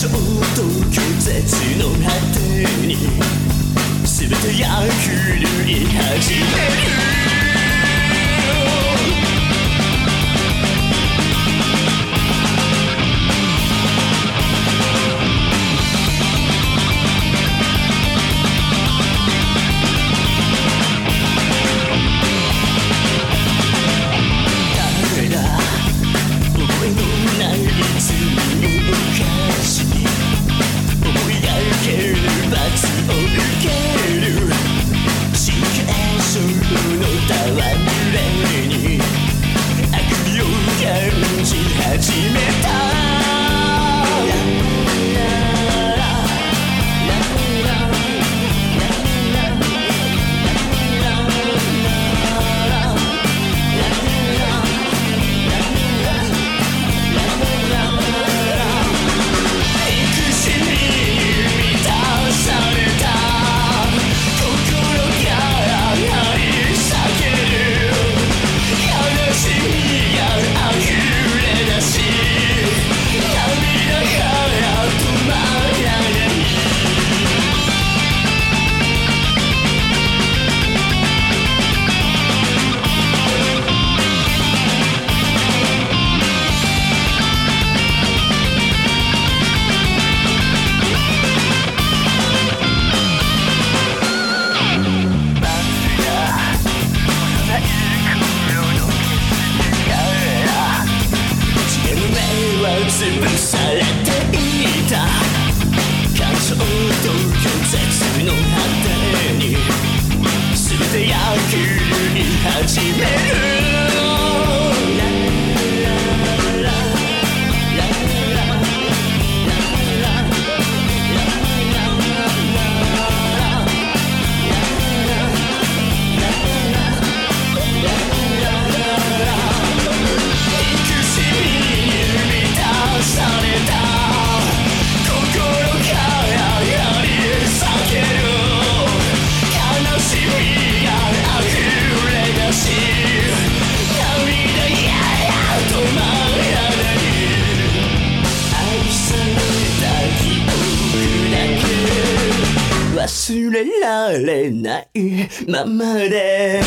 衝動拒絶の果てに全てが狂い始める诶灭潰されていた。感情と拒絶の果てに全てやきに始める。忘れられないままで